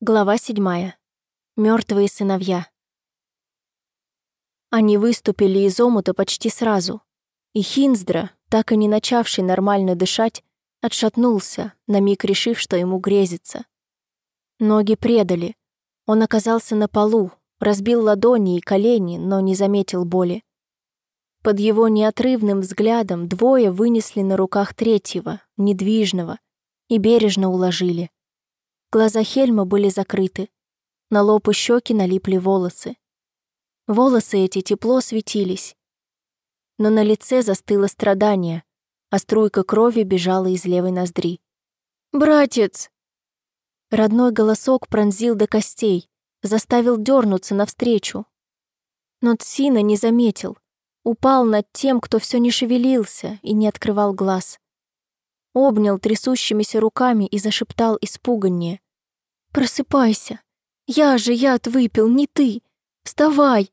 Глава седьмая. Мертвые сыновья. Они выступили из омута почти сразу, и Хинздра, так и не начавший нормально дышать, отшатнулся, на миг решив, что ему грезится. Ноги предали. Он оказался на полу, разбил ладони и колени, но не заметил боли. Под его неотрывным взглядом двое вынесли на руках третьего, недвижного, и бережно уложили. Глаза Хельма были закрыты. На лоб и щеки налипли волосы. Волосы эти тепло светились. Но на лице застыло страдание, а струйка крови бежала из левой ноздри. «Братец!» Родной голосок пронзил до костей, заставил дернуться навстречу. Но Тсина не заметил, упал над тем, кто все не шевелился и не открывал глаз обнял трясущимися руками и зашептал испуганнее. «Просыпайся! Я же яд выпил, не ты! Вставай!»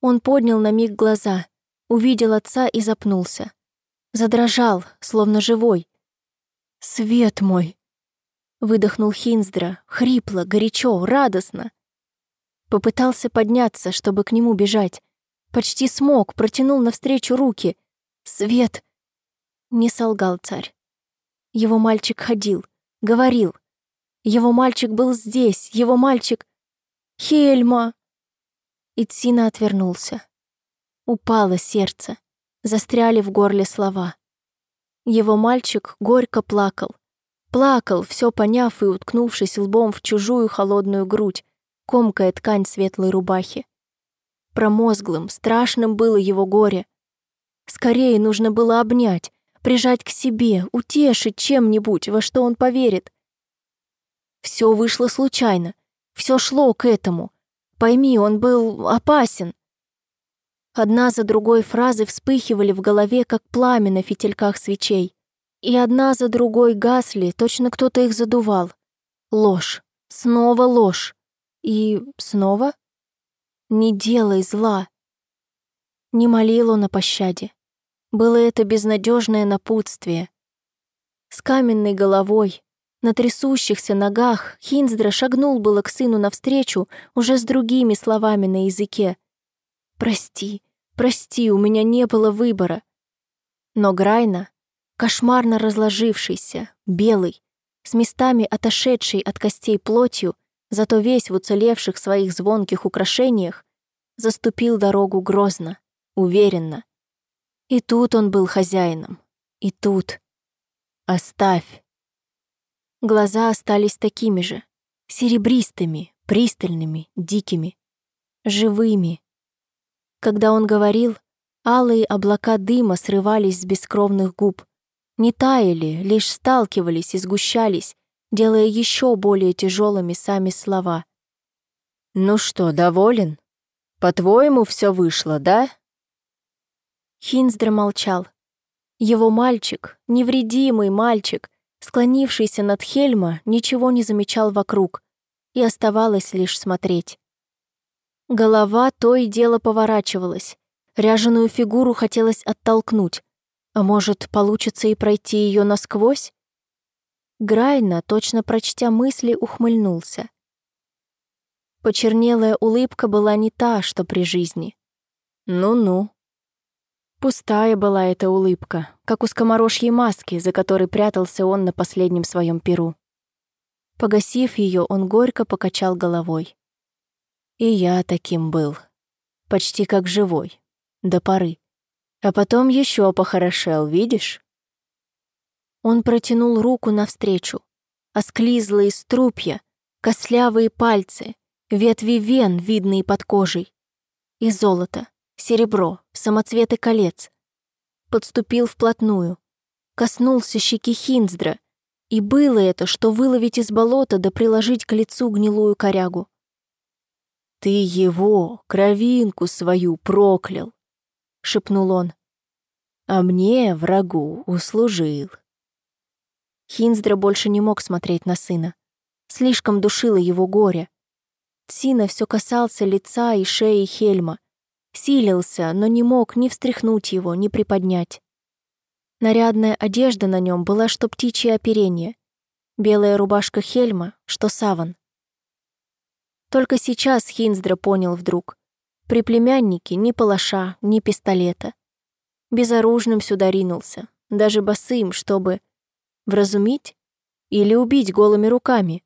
Он поднял на миг глаза, увидел отца и запнулся. Задрожал, словно живой. «Свет мой!» Выдохнул Хинздра, хрипло, горячо, радостно. Попытался подняться, чтобы к нему бежать. Почти смог, протянул навстречу руки. «Свет!» Не солгал царь. Его мальчик ходил, говорил. Его мальчик был здесь, его мальчик... Хельма! Итсина отвернулся. Упало сердце. Застряли в горле слова. Его мальчик горько плакал. Плакал, все поняв и уткнувшись лбом в чужую холодную грудь, комкая ткань светлой рубахи. Промозглым, страшным было его горе. Скорее нужно было обнять, прижать к себе, утешить чем-нибудь, во что он поверит. Все вышло случайно, все шло к этому. Пойми, он был опасен. Одна за другой фразы вспыхивали в голове, как пламя на фитильках свечей. И одна за другой гасли, точно кто-то их задувал. Ложь, снова ложь. И снова? Не делай зла. Не молил он о пощаде. Было это безнадежное напутствие. С каменной головой, на трясущихся ногах Хинздра шагнул было к сыну навстречу уже с другими словами на языке. «Прости, прости, у меня не было выбора». Но Грайна, кошмарно разложившийся, белый, с местами отошедшей от костей плотью, зато весь в уцелевших своих звонких украшениях, заступил дорогу грозно, уверенно, и тут он был хозяином. И тут. Оставь. Глаза остались такими же. Серебристыми, пристальными, дикими. Живыми. Когда он говорил, алые облака дыма срывались с бескровных губ. Не таяли, лишь сталкивались и сгущались, делая еще более тяжелыми сами слова. «Ну что, доволен? По-твоему, все вышло, да?» Хинздра молчал. Его мальчик, невредимый мальчик, склонившийся над Хельма, ничего не замечал вокруг, и оставалось лишь смотреть. Голова то и дело поворачивалась, ряженую фигуру хотелось оттолкнуть, а может, получится и пройти ее насквозь? Грайна, точно прочтя мысли, ухмыльнулся. Почернелая улыбка была не та, что при жизни. Ну-ну. Пустая была эта улыбка, как у скоморожьей маски, за которой прятался он на последнем своем перу. Погасив ее, он горько покачал головой. И я таким был. Почти как живой. До поры. А потом еще похорошел, видишь? Он протянул руку навстречу. Осклизлые струпья, кослявые пальцы, ветви вен, видные под кожей. И золото, серебро, самоцветы колец. Подступил вплотную, коснулся щеки Хинздра, и было это, что выловить из болота да приложить к лицу гнилую корягу. «Ты его, кровинку свою, проклял!» — шепнул он. «А мне, врагу, услужил». Хинздра больше не мог смотреть на сына. Слишком душило его горе. Тсина все касался лица и шеи Хельма — Силился, но не мог ни встряхнуть его, ни приподнять. Нарядная одежда на нем была, что птичье оперение. Белая рубашка Хельма, что саван. Только сейчас Хинздра понял вдруг. При племяннике ни палаша, ни пистолета. Безоружным сюда ринулся, даже босым, чтобы вразумить или убить голыми руками.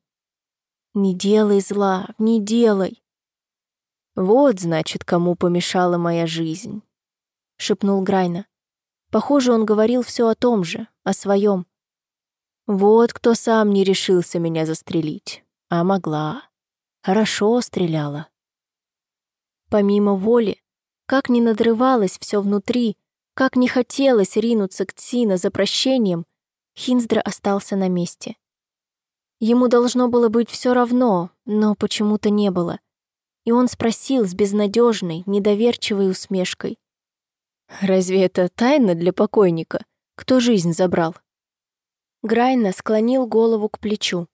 Не делай зла, не делай. Вот, значит, кому помешала моя жизнь, шепнул Грайна. Похоже, он говорил все о том же, о своем. Вот кто сам не решился меня застрелить, а могла. Хорошо стреляла. Помимо воли, как ни надрывалось все внутри, как не хотелось ринуться к Тсина за прощением, Хинздра остался на месте. Ему должно было быть все равно, но почему-то не было. И он спросил с безнадежной, недоверчивой усмешкой. «Разве это тайна для покойника? Кто жизнь забрал?» Грайна склонил голову к плечу.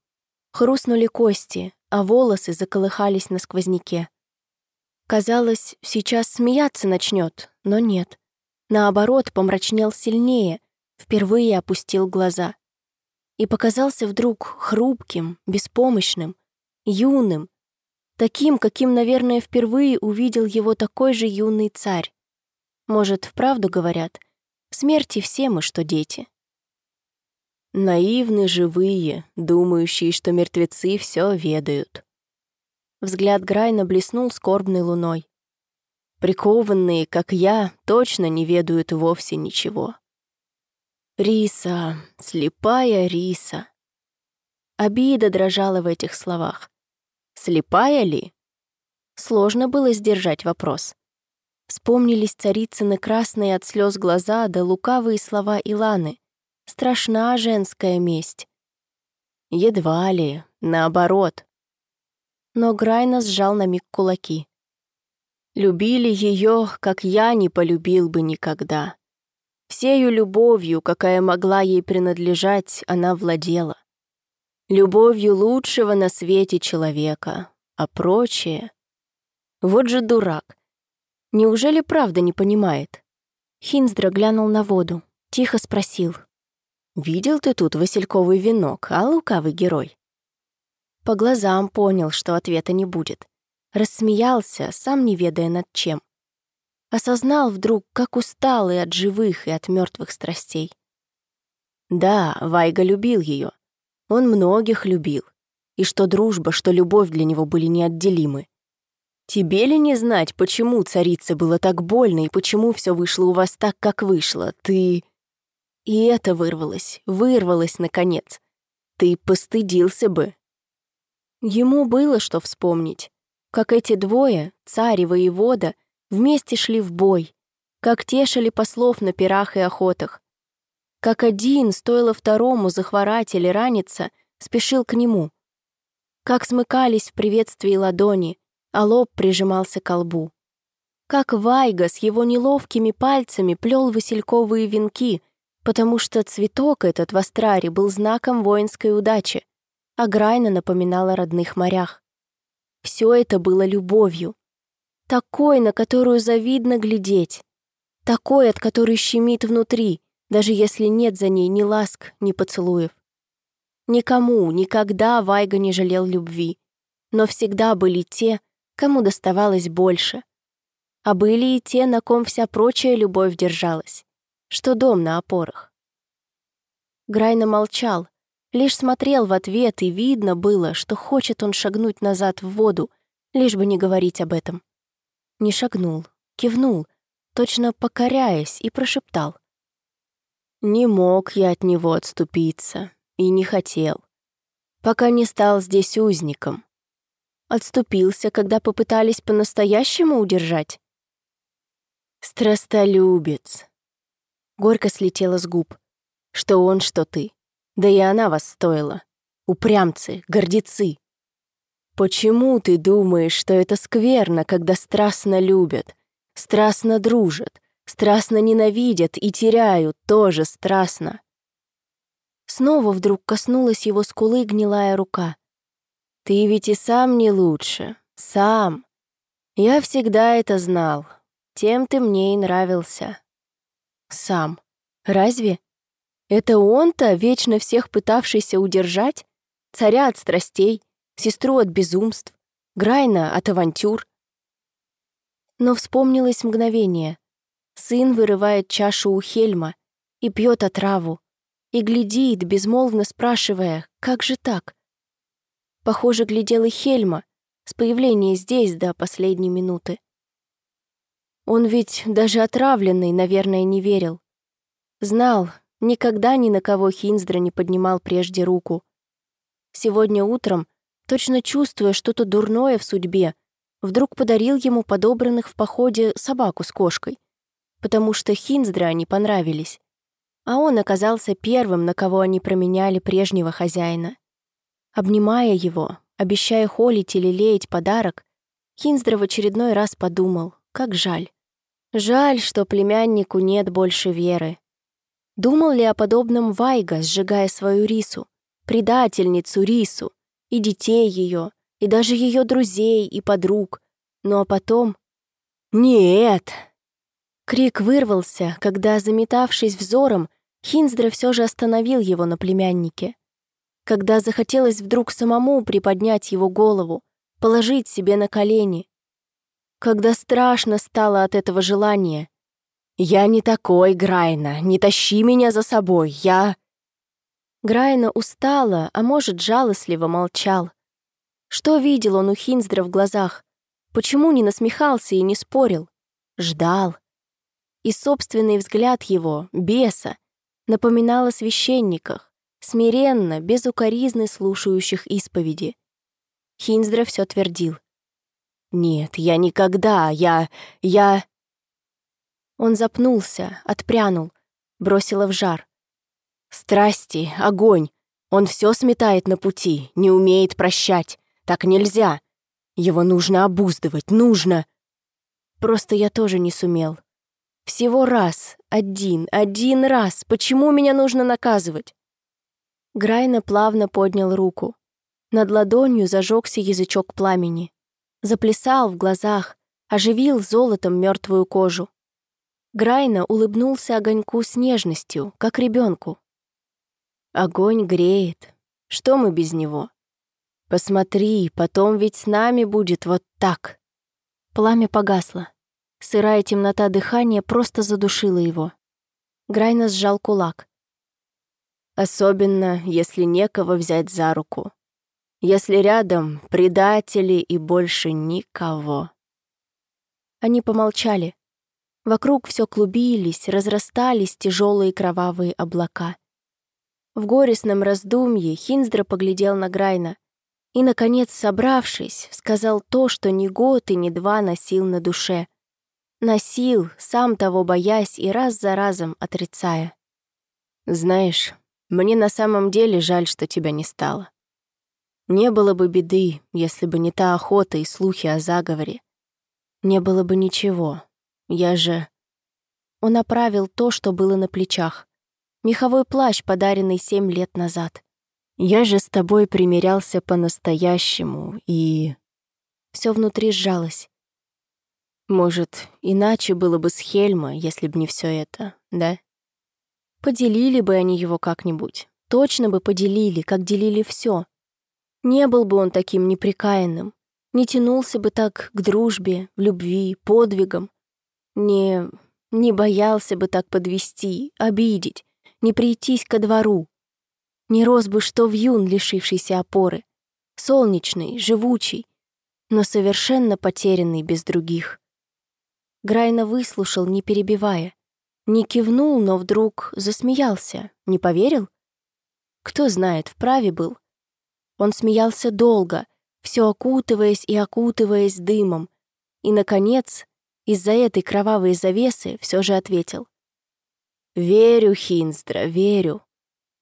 Хрустнули кости, а волосы заколыхались на сквозняке. Казалось, сейчас смеяться начнет, но нет. Наоборот, помрачнел сильнее, впервые опустил глаза. И показался вдруг хрупким, беспомощным, юным, таким, каким, наверное, впервые увидел его такой же юный царь. Может, вправду говорят, в смерти все мы, что дети. Наивны живые, думающие, что мертвецы все ведают. Взгляд Грайна блеснул скорбной луной. Прикованные, как я, точно не ведают вовсе ничего. Риса, слепая Риса. Обида дрожала в этих словах. Слепая ли? Сложно было сдержать вопрос. Вспомнились царицыны красные от слез глаза да лукавые слова Иланы. Страшна женская месть. Едва ли, наоборот. Но Грайна сжал на миг кулаки. Любили ее, как я не полюбил бы никогда. Всею любовью, какая могла ей принадлежать, она владела. Любовью лучшего на свете человека, а прочее... Вот же дурак. Неужели правда не понимает? Хинздра глянул на воду, тихо спросил. «Видел ты тут васильковый венок, а лукавый герой?» По глазам понял, что ответа не будет. Рассмеялся, сам не ведая над чем. Осознал вдруг, как усталый от живых и от мертвых страстей. Да, Вайга любил ее. Он многих любил. И что дружба, что любовь для него были неотделимы. Тебе ли не знать, почему царице было так больно и почему все вышло у вас так, как вышло? Ты... И это вырвалось, вырвалось, наконец. Ты постыдился бы, Ему было что вспомнить. Как эти двое, царь и воевода, вместе шли в бой, как тешили послов на пирах и охотах. Как один, стоило второму захворать или раниться, спешил к нему. Как смыкались в приветствии ладони, а лоб прижимался к лбу. Как Вайга с его неловкими пальцами плел васильковые венки, потому что цветок этот в Астраре был знаком воинской удачи, а Грайна напоминала родных морях. Все это было любовью. Такой, на которую завидно глядеть. Такой, от которой щемит внутри, даже если нет за ней ни ласк, ни поцелуев. Никому, никогда Вайга не жалел любви. Но всегда были те, кому доставалось больше. А были и те, на ком вся прочая любовь держалась, что дом на опорах. Грайна молчал, Лишь смотрел в ответ, и видно было, что хочет он шагнуть назад в воду, лишь бы не говорить об этом. Не шагнул, кивнул, точно покоряясь, и прошептал. «Не мог я от него отступиться, и не хотел, пока не стал здесь узником. Отступился, когда попытались по-настоящему удержать?» «Страстолюбец!» Горько слетело с губ. «Что он, что ты. Да и она вас стоила. Упрямцы, гордецы. Почему ты думаешь, что это скверно, когда страстно любят, страстно дружат, страстно ненавидят и теряют тоже страстно? Снова вдруг коснулась его скулы гнилая рука. Ты ведь и сам не лучше, сам. Я всегда это знал. Тем ты мне и нравился. Сам. Разве? Это он-то, вечно всех пытавшийся удержать? Царя от страстей, сестру от безумств, Грайна от авантюр. Но вспомнилось мгновение. Сын вырывает чашу у Хельма и пьет отраву, и глядит, безмолвно спрашивая, как же так? Похоже, глядел и Хельма с появления здесь до последней минуты. Он ведь даже отравленный, наверное, не верил. Знал, никогда ни на кого Хинздра не поднимал прежде руку. Сегодня утром, точно чувствуя что-то дурное в судьбе, вдруг подарил ему подобранных в походе собаку с кошкой, потому что Хинздра они понравились. А он оказался первым, на кого они променяли прежнего хозяина. Обнимая его, обещая холить или леять подарок, Хинздра в очередной раз подумал, как жаль. Жаль, что племяннику нет больше веры. Думал ли о подобном Вайга, сжигая свою рису, предательницу рису, и детей ее, и даже ее друзей и подруг, ну а потом... «Нет!» Крик вырвался, когда, заметавшись взором, Хинздра все же остановил его на племяннике. Когда захотелось вдруг самому приподнять его голову, положить себе на колени. Когда страшно стало от этого желания. «Я не такой, Грайна, не тащи меня за собой, я...» Грайна устала, а может, жалостливо молчал. Что видел он у Хинздра в глазах? Почему не насмехался и не спорил? Ждал и собственный взгляд его, беса, напоминал о священниках, смиренно, без укоризны слушающих исповеди. Хинздра все твердил. «Нет, я никогда, я... я...» Он запнулся, отпрянул, бросила в жар. «Страсти, огонь, он все сметает на пути, не умеет прощать, так нельзя. Его нужно обуздывать, нужно...» Просто я тоже не сумел, всего раз, один, один раз. Почему меня нужно наказывать? Грайна плавно поднял руку. Над ладонью зажегся язычок пламени. Заплясал в глазах, оживил золотом мертвую кожу. Грайна улыбнулся огоньку с нежностью, как ребенку. Огонь греет. Что мы без него? Посмотри, потом ведь с нами будет вот так. Пламя погасло. Сырая темнота дыхания просто задушила его. Грайна сжал кулак. Особенно, если некого взять за руку. Если рядом предатели и больше никого. Они помолчали. Вокруг все клубились, разрастались тяжелые кровавые облака. В горестном раздумье Хинздра поглядел на Грайна и, наконец, собравшись, сказал то, что ни год и ни два носил на душе — Носил, сам того боясь и раз за разом отрицая. «Знаешь, мне на самом деле жаль, что тебя не стало. Не было бы беды, если бы не та охота и слухи о заговоре. Не было бы ничего. Я же...» Он оправил то, что было на плечах. Меховой плащ, подаренный семь лет назад. «Я же с тобой примирялся по-настоящему, и...» Все внутри сжалось. Может, иначе было бы с Хельма, если б не все это, да? Поделили бы они его как-нибудь. Точно бы поделили, как делили все. Не был бы он таким неприкаянным, не тянулся бы так к дружбе, любви, подвигам. Не... не боялся бы так подвести, обидеть, не прийтись ко двору. Не рос бы что в юн, лишившийся опоры. Солнечный, живучий, но совершенно потерянный без других. Грайна выслушал, не перебивая. Не кивнул, но вдруг засмеялся. Не поверил? Кто знает, вправе был. Он смеялся долго, все окутываясь и окутываясь дымом. И, наконец, из-за этой кровавой завесы все же ответил. «Верю, Хинстра, верю.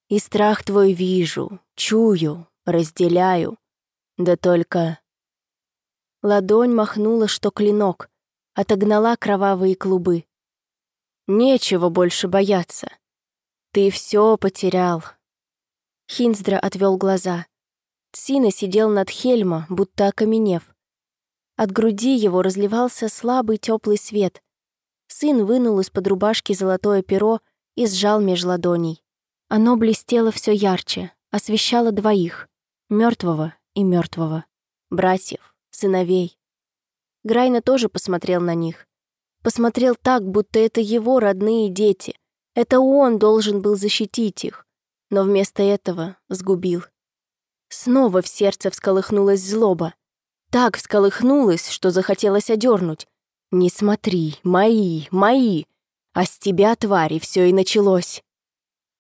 И страх твой вижу, чую, разделяю. Да только...» Ладонь махнула, что клинок, отогнала кровавые клубы. Нечего больше бояться. Ты все потерял. Хинздра отвел глаза. Цина сидел над Хельма, будто окаменев. От груди его разливался слабый теплый свет. Сын вынул из-под рубашки золотое перо и сжал меж ладоней. Оно блестело все ярче, освещало двоих — мертвого и мертвого, братьев, сыновей. Грайна тоже посмотрел на них. Посмотрел так, будто это его родные дети. Это он должен был защитить их. Но вместо этого сгубил. Снова в сердце всколыхнулась злоба. Так всколыхнулась, что захотелось одернуть. «Не смотри, мои, мои! А с тебя, твари, все и началось!»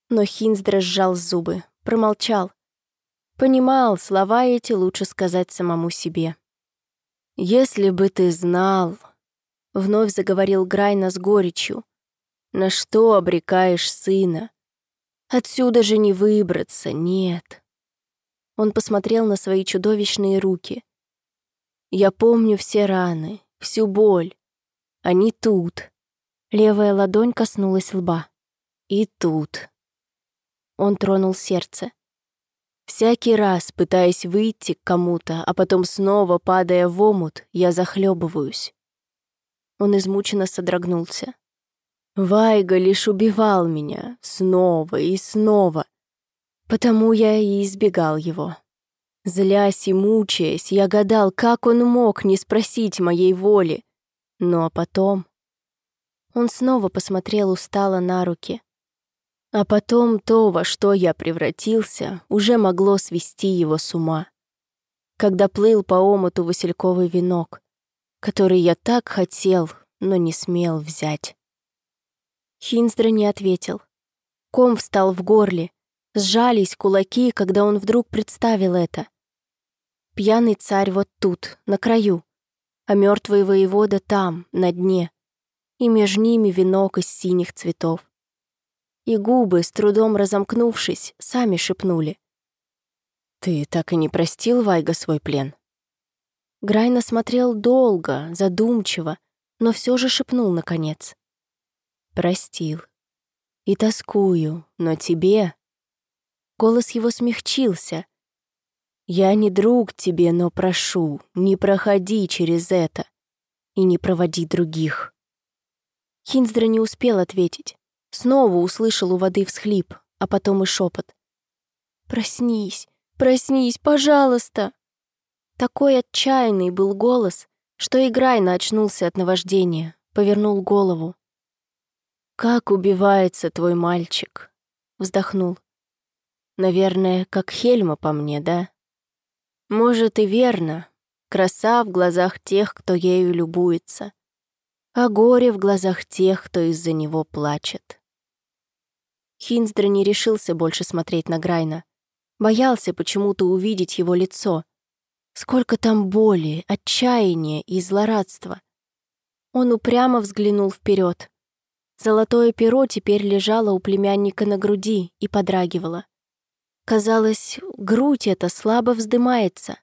Но Хинздра сжал зубы, промолчал. Понимал, слова эти лучше сказать самому себе. «Если бы ты знал...» — вновь заговорил Грайна с горечью. «На что обрекаешь сына? Отсюда же не выбраться, нет». Он посмотрел на свои чудовищные руки. «Я помню все раны, всю боль. Они тут». Левая ладонь коснулась лба. «И тут». Он тронул сердце. Всякий раз, пытаясь выйти к кому-то, а потом снова падая в омут, я захлебываюсь. Он измученно содрогнулся. Вайга лишь убивал меня снова и снова, потому я и избегал его. Злясь и мучаясь, я гадал, как он мог не спросить моей воли. Ну а потом... Он снова посмотрел устало на руки. А потом то, во что я превратился, уже могло свести его с ума. Когда плыл по омуту васильковый венок, который я так хотел, но не смел взять. Хинздра не ответил. Ком встал в горле, сжались кулаки, когда он вдруг представил это. Пьяный царь вот тут, на краю, а мертвый воевода там, на дне, и между ними венок из синих цветов и губы, с трудом разомкнувшись, сами шепнули. «Ты так и не простил, Вайга, свой плен?» Грайна смотрел долго, задумчиво, но все же шепнул наконец. «Простил. И тоскую, но тебе...» Голос его смягчился. «Я не друг тебе, но прошу, не проходи через это и не проводи других». Хинздра не успел ответить. Снова услышал у воды всхлип, а потом и шепот. «Проснись, проснись, пожалуйста!» Такой отчаянный был голос, что Играйна очнулся от наваждения, повернул голову. «Как убивается твой мальчик?» — вздохнул. «Наверное, как Хельма по мне, да?» «Может, и верно. Краса в глазах тех, кто ею любуется, а горе в глазах тех, кто из-за него плачет». Хинздра не решился больше смотреть на Грайна. Боялся почему-то увидеть его лицо. Сколько там боли, отчаяния и злорадства. Он упрямо взглянул вперед. Золотое перо теперь лежало у племянника на груди и подрагивало. Казалось, грудь эта слабо вздымается.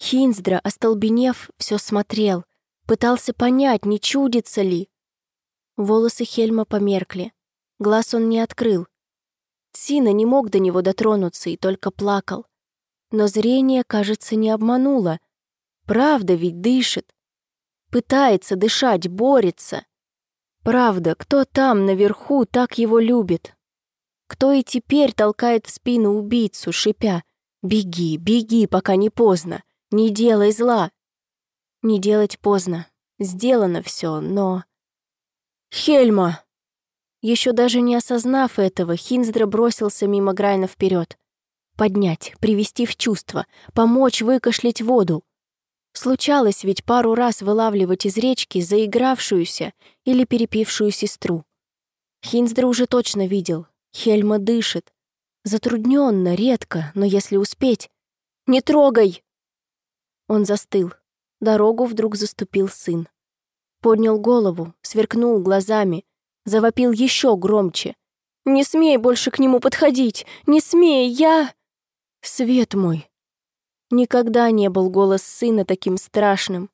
Хинздра, остолбенев, все смотрел, пытался понять, не чудится ли. Волосы Хельма померкли. Глаз он не открыл. Сина не мог до него дотронуться и только плакал. Но зрение, кажется, не обмануло. Правда ведь дышит. Пытается дышать, борется. Правда, кто там, наверху, так его любит? Кто и теперь толкает в спину убийцу, шипя «Беги, беги, пока не поздно, не делай зла». Не делать поздно, сделано все, но... «Хельма!» Еще даже не осознав этого, Хинздра бросился мимо Грайна вперед. Поднять, привести в чувство, помочь выкашлять воду. Случалось ведь пару раз вылавливать из речки заигравшуюся или перепившую сестру. Хинздра уже точно видел. Хельма дышит. Затрудненно, редко, но если успеть... «Не трогай!» Он застыл. Дорогу вдруг заступил сын. Поднял голову, сверкнул глазами, завопил еще громче. «Не смей больше к нему подходить! Не смей! Я...» «Свет мой!» Никогда не был голос сына таким страшным.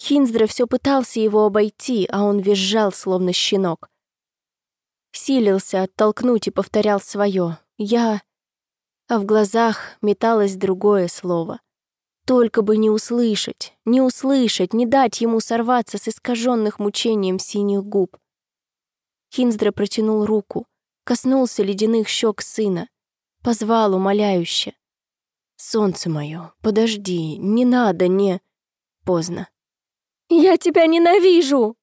Хинздра все пытался его обойти, а он визжал, словно щенок. Силился оттолкнуть и повторял свое «Я...» А в глазах металось другое слово. Только бы не услышать, не услышать, не дать ему сорваться с искаженных мучением синих губ. Хинздра протянул руку, коснулся ледяных щек сына, позвал умоляюще. «Солнце мое, подожди, не надо, не...» Поздно. «Я тебя ненавижу!»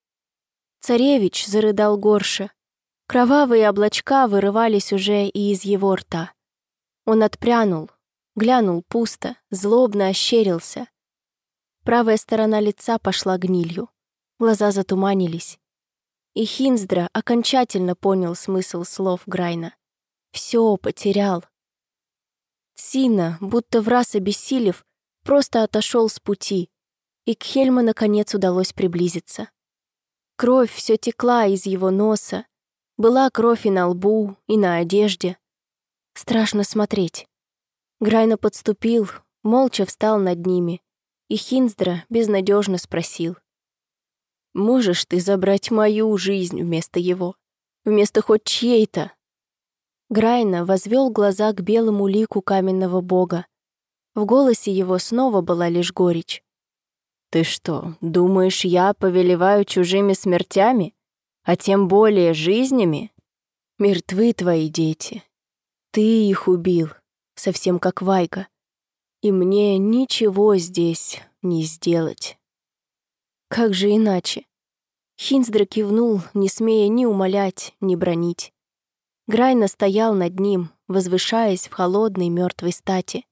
Царевич зарыдал горше. Кровавые облачка вырывались уже и из его рта. Он отпрянул, глянул пусто, злобно ощерился. Правая сторона лица пошла гнилью. Глаза затуманились. И Хинздра окончательно понял смысл слов Грайна. Все потерял. Сина, будто в раз обессилев, просто отошел с пути, и к Хельму наконец удалось приблизиться. Кровь все текла из его носа, была кровь и на лбу, и на одежде. Страшно смотреть. Грайна подступил, молча встал над ними, и Хинздра безнадежно спросил. «Можешь ты забрать мою жизнь вместо его? Вместо хоть чьей-то?» Грайна возвел глаза к белому лику каменного бога. В голосе его снова была лишь горечь. «Ты что, думаешь, я повелеваю чужими смертями, а тем более жизнями? Мертвы твои дети. Ты их убил, совсем как Вайга. И мне ничего здесь не сделать». Как же иначе? Хинздра кивнул, не смея ни умолять, ни бронить. Грайна стоял над ним, возвышаясь в холодной мертвой стати.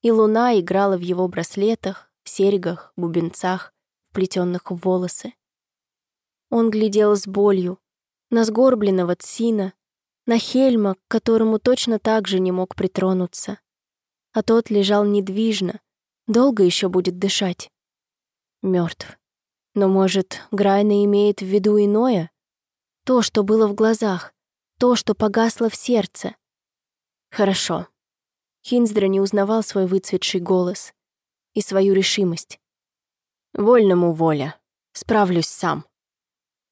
И луна играла в его браслетах, серьгах, бубенцах, вплетенных в волосы. Он глядел с болью на сгорбленного Цина, на Хельма, к которому точно так же не мог притронуться. А тот лежал недвижно, долго еще будет дышать. Мертв. Но, может, Грайна имеет в виду иное? То, что было в глазах, то, что погасло в сердце. Хорошо. Хинздра не узнавал свой выцветший голос и свою решимость. Вольному воля. Справлюсь сам.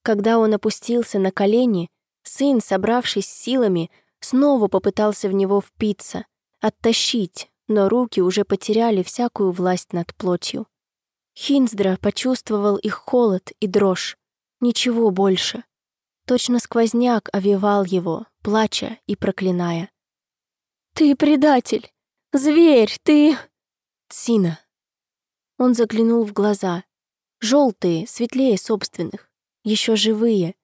Когда он опустился на колени, сын, собравшись силами, снова попытался в него впиться, оттащить, но руки уже потеряли всякую власть над плотью. Хинздра почувствовал их холод и дрожь. Ничего больше. Точно сквозняк овевал его, плача и проклиная. «Ты предатель! Зверь, ты...» «Сина!» Он заглянул в глаза. Желтые, светлее собственных, еще живые.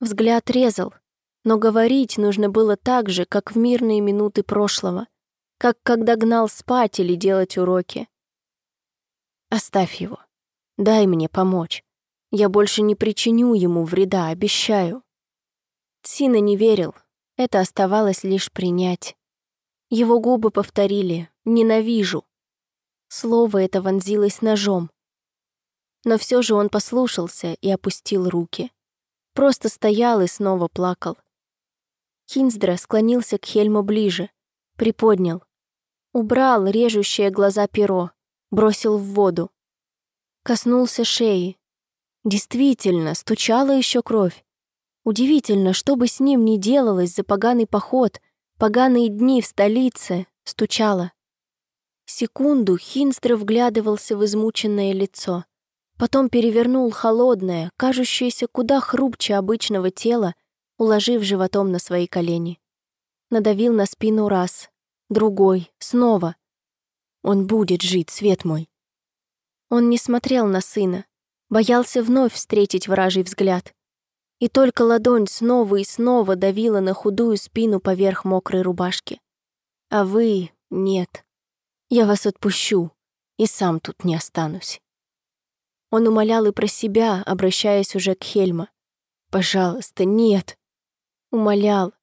Взгляд резал, но говорить нужно было так же, как в мирные минуты прошлого, как когда гнал спать или делать уроки. «Оставь его. Дай мне помочь. Я больше не причиню ему вреда, обещаю. Сина не верил, это оставалось лишь принять. Его губы повторили «ненавижу». Слово это вонзилось ножом. Но все же он послушался и опустил руки. Просто стоял и снова плакал. Хинздра склонился к Хельму ближе, приподнял. Убрал режущее глаза перо, бросил в воду. Коснулся шеи, Действительно, стучала еще кровь. Удивительно, что бы с ним ни делалось за поганый поход, поганые дни в столице, стучала. Секунду Хинстер вглядывался в измученное лицо. Потом перевернул холодное, кажущееся куда хрупче обычного тела, уложив животом на свои колени. Надавил на спину раз, другой, снова. Он будет жить, свет мой. Он не смотрел на сына, боялся вновь встретить вражий взгляд. И только ладонь снова и снова давила на худую спину поверх мокрой рубашки. А вы — нет. Я вас отпущу, и сам тут не останусь. Он умолял и про себя, обращаясь уже к Хельма. «Пожалуйста, нет!» Умолял.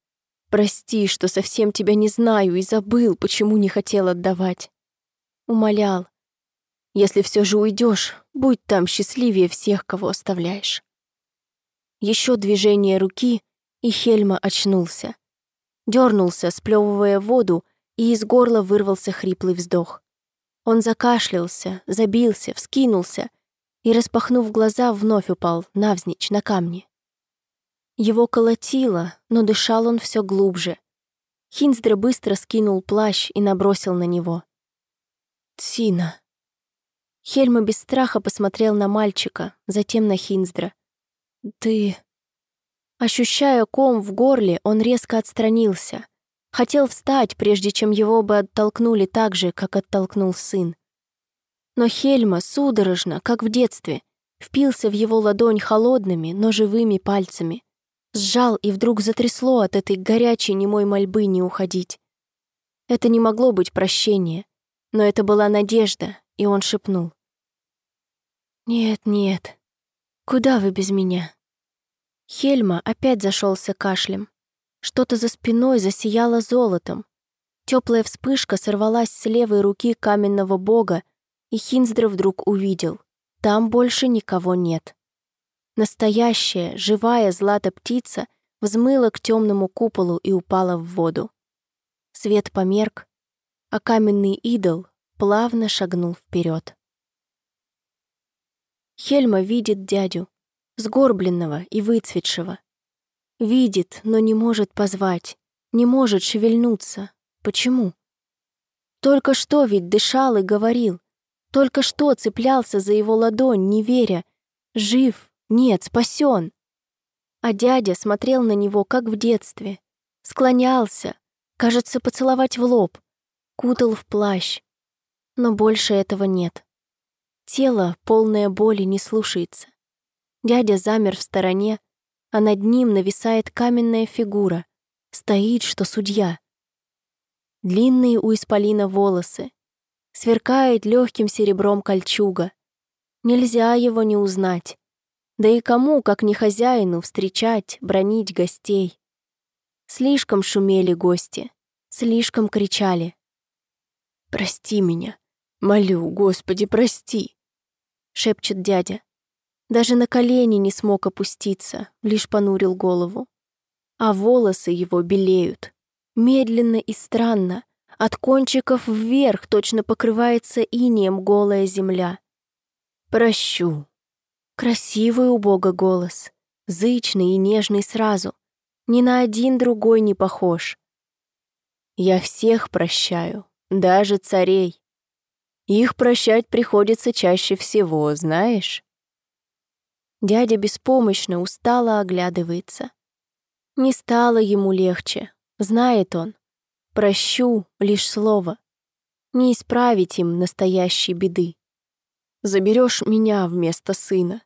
«Прости, что совсем тебя не знаю и забыл, почему не хотел отдавать». Умолял. Если все же уйдешь, будь там счастливее всех, кого оставляешь. Еще движение руки, и Хельма очнулся. Дернулся, сплевывая воду, и из горла вырвался хриплый вздох. Он закашлялся, забился, вскинулся и, распахнув глаза, вновь упал навзничь на камни. Его колотило, но дышал он все глубже. Хинздра быстро скинул плащ и набросил на него. «Тсина», Хельма без страха посмотрел на мальчика, затем на Хинздра. «Ты...» Ощущая ком в горле, он резко отстранился. Хотел встать, прежде чем его бы оттолкнули так же, как оттолкнул сын. Но Хельма судорожно, как в детстве, впился в его ладонь холодными, но живыми пальцами. Сжал и вдруг затрясло от этой горячей немой мольбы не уходить. Это не могло быть прощение, но это была надежда, и он шепнул. «Нет, нет, куда вы без меня?» Хельма опять зашелся кашлем. Что-то за спиной засияло золотом. Теплая вспышка сорвалась с левой руки каменного бога, и Хинздра вдруг увидел. Там больше никого нет. Настоящая, живая злата-птица взмыла к темному куполу и упала в воду. Свет померк, а каменный идол плавно шагнул вперед. Хельма видит дядю, сгорбленного и выцветшего, Видит, но не может позвать, не может шевельнуться. Почему? Только что ведь дышал и говорил. Только что цеплялся за его ладонь, не веря. Жив, нет, спасен. А дядя смотрел на него, как в детстве. Склонялся, кажется, поцеловать в лоб. Кутал в плащ. Но больше этого нет. Тело, полное боли, не слушается. Дядя замер в стороне, а над ним нависает каменная фигура. Стоит, что судья. Длинные у исполина волосы. Сверкает легким серебром кольчуга. Нельзя его не узнать. Да и кому, как не хозяину, встречать, бронить гостей. Слишком шумели гости, слишком кричали. «Прости меня, молю, Господи, прости!» — шепчет дядя. Даже на колени не смог опуститься, лишь понурил голову. А волосы его белеют. Медленно и странно. От кончиков вверх точно покрывается инеем голая земля. «Прощу». Красивый у Бога голос. Зычный и нежный сразу. Ни на один другой не похож. Я всех прощаю, даже царей. Их прощать приходится чаще всего, знаешь? Дядя беспомощно, устало оглядывается. Не стало ему легче, знает он. Прощу лишь слово. Не исправить им настоящей беды. Заберешь меня вместо сына.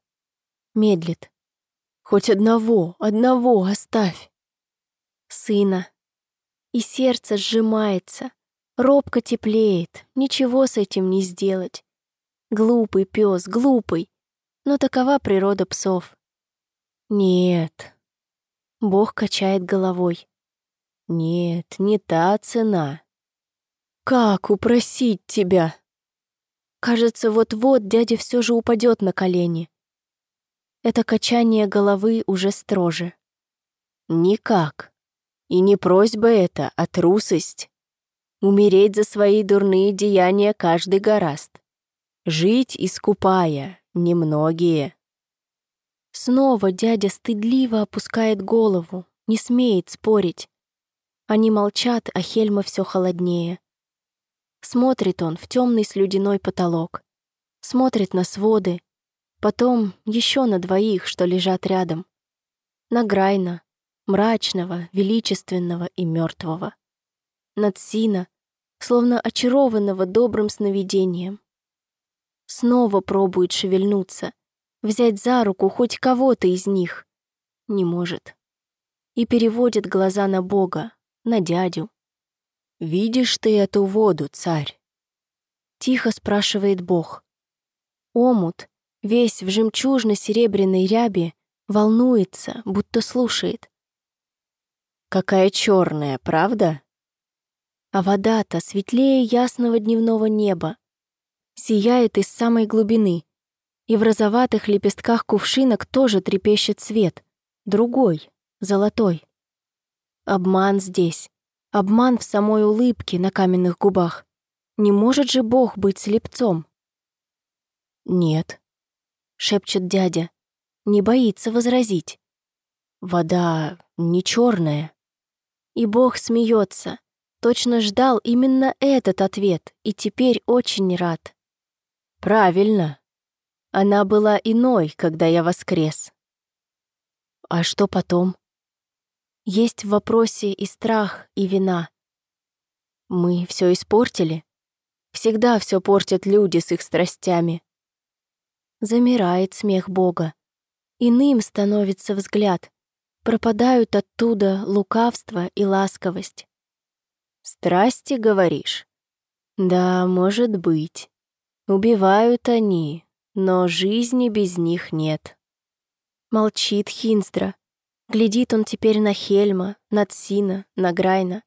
Медлит. Хоть одного, одного оставь. Сына. И сердце сжимается, робко теплеет, ничего с этим не сделать. Глупый пес, глупый, но такова природа псов. Нет. Бог качает головой. Нет, не та цена. Как упросить тебя? Кажется, вот-вот дядя все же упадет на колени. Это качание головы уже строже. Никак. И не просьба это, а трусость. Умереть за свои дурные деяния каждый гораст. Жить искупая, Немногие. Снова дядя стыдливо опускает голову, не смеет спорить. Они молчат, а Хельма все холоднее. Смотрит он в темный слюдяной потолок. Смотрит на своды. Потом еще на двоих, что лежат рядом. На Грайна, мрачного, величественного и мертвого. Над Сина, словно очарованного добрым сновидением. Снова пробует шевельнуться, взять за руку хоть кого-то из них. Не может. И переводит глаза на Бога, на дядю. «Видишь ты эту воду, царь?» Тихо спрашивает Бог. Омут, весь в жемчужно-серебряной ряби, волнуется, будто слушает. «Какая черная, правда?» А вода-то светлее ясного дневного неба, сияет из самой глубины, и в розоватых лепестках кувшинок тоже трепещет свет, другой, золотой. Обман здесь, обман в самой улыбке на каменных губах. Не может же Бог быть слепцом? «Нет», — шепчет дядя, не боится возразить. «Вода не черная». И Бог смеется, точно ждал именно этот ответ и теперь очень рад. Правильно. Она была иной, когда я воскрес. А что потом? Есть в вопросе и страх, и вина. Мы все испортили? Всегда все портят люди с их страстями. Замирает смех Бога. Иным становится взгляд. Пропадают оттуда лукавство и ласковость. «Страсти, говоришь?» «Да, может быть. Убивают они, но жизни без них нет». Молчит Хинстра. Глядит он теперь на Хельма, на Цина, на Грайна.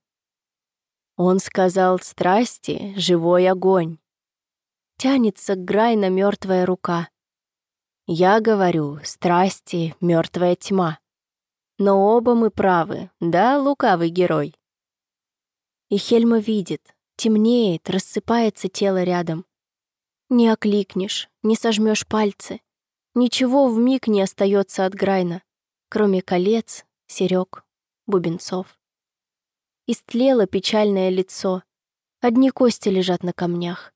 Он сказал страсти — живой огонь. Тянется к Грайна мертвая рука. Я говорю, страсти — мертвая тьма. Но оба мы правы, да, лукавый герой? И Хельма видит, темнеет, рассыпается тело рядом. Не окликнешь, не сожмешь пальцы. Ничего в миг не остается от Грайна, кроме колец, серег, бубенцов. Истлело печальное лицо, одни кости лежат на камнях.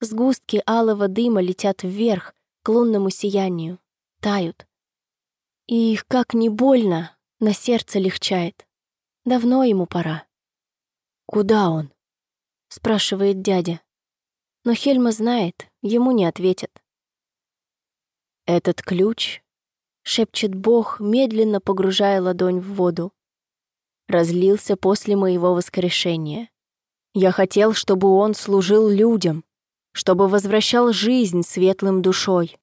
Сгустки алого дыма летят вверх к лунному сиянию, тают. И их как не больно, на сердце легчает. Давно ему пора. «Куда он?» — спрашивает дядя. Но Хельма знает, ему не ответят. «Этот ключ», — шепчет Бог, медленно погружая ладонь в воду, разлился после моего воскрешения. Я хотел, чтобы он служил людям, чтобы возвращал жизнь светлым душой.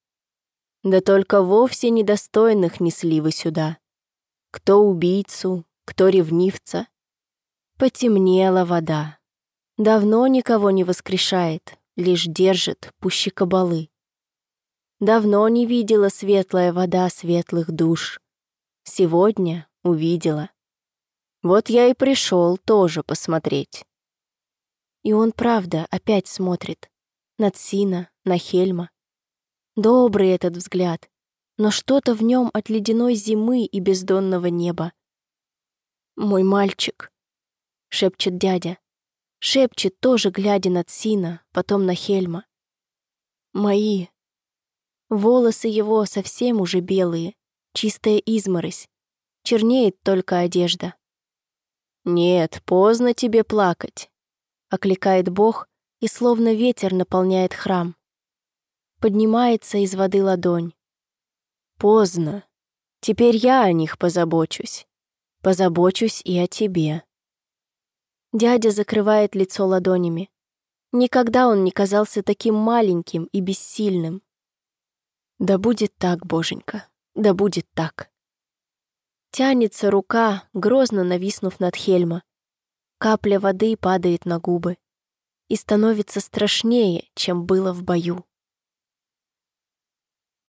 Да только вовсе недостойных несли вы сюда. Кто убийцу, кто ревнивца. Потемнела вода. Давно никого не воскрешает, лишь держит пуще кабалы. Давно не видела светлая вода светлых душ. Сегодня увидела. Вот я и пришел тоже посмотреть. И он, правда, опять смотрит. На Цина, на Хельма. Добрый этот взгляд, но что-то в нем от ледяной зимы и бездонного неба. «Мой мальчик», — шепчет дядя. Шепчет тоже, глядя на Цина, потом на Хельма. «Мои». Волосы его совсем уже белые, чистая изморозь. Чернеет только одежда. «Нет, поздно тебе плакать», — окликает Бог и словно ветер наполняет храм. Поднимается из воды ладонь. «Поздно. Теперь я о них позабочусь. Позабочусь и о тебе». Дядя закрывает лицо ладонями. Никогда он не казался таким маленьким и бессильным. Да будет так, боженька, да будет так. Тянется рука, грозно нависнув над Хельма. Капля воды падает на губы и становится страшнее, чем было в бою.